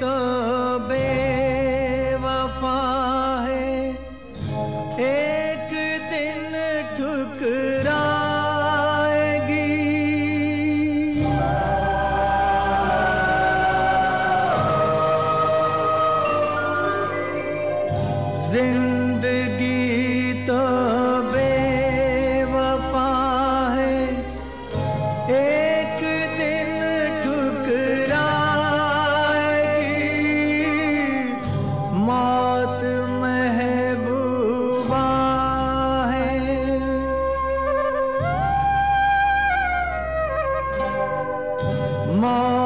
तो बेवफा है। एक दिन ठुकराएगी। ज़िंदगी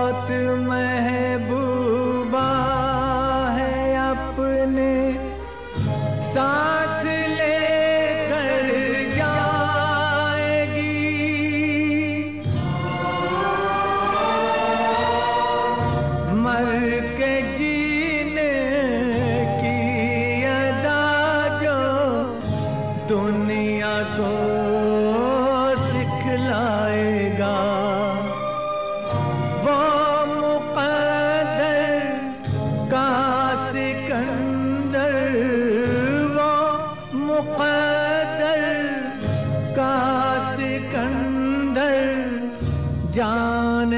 बहुत महबूबा है अपने साथ ले कर जाएगी। मर के जीने की अदा जो दुनिया को सिखलाएगा। मुकदर का सिकंदर जान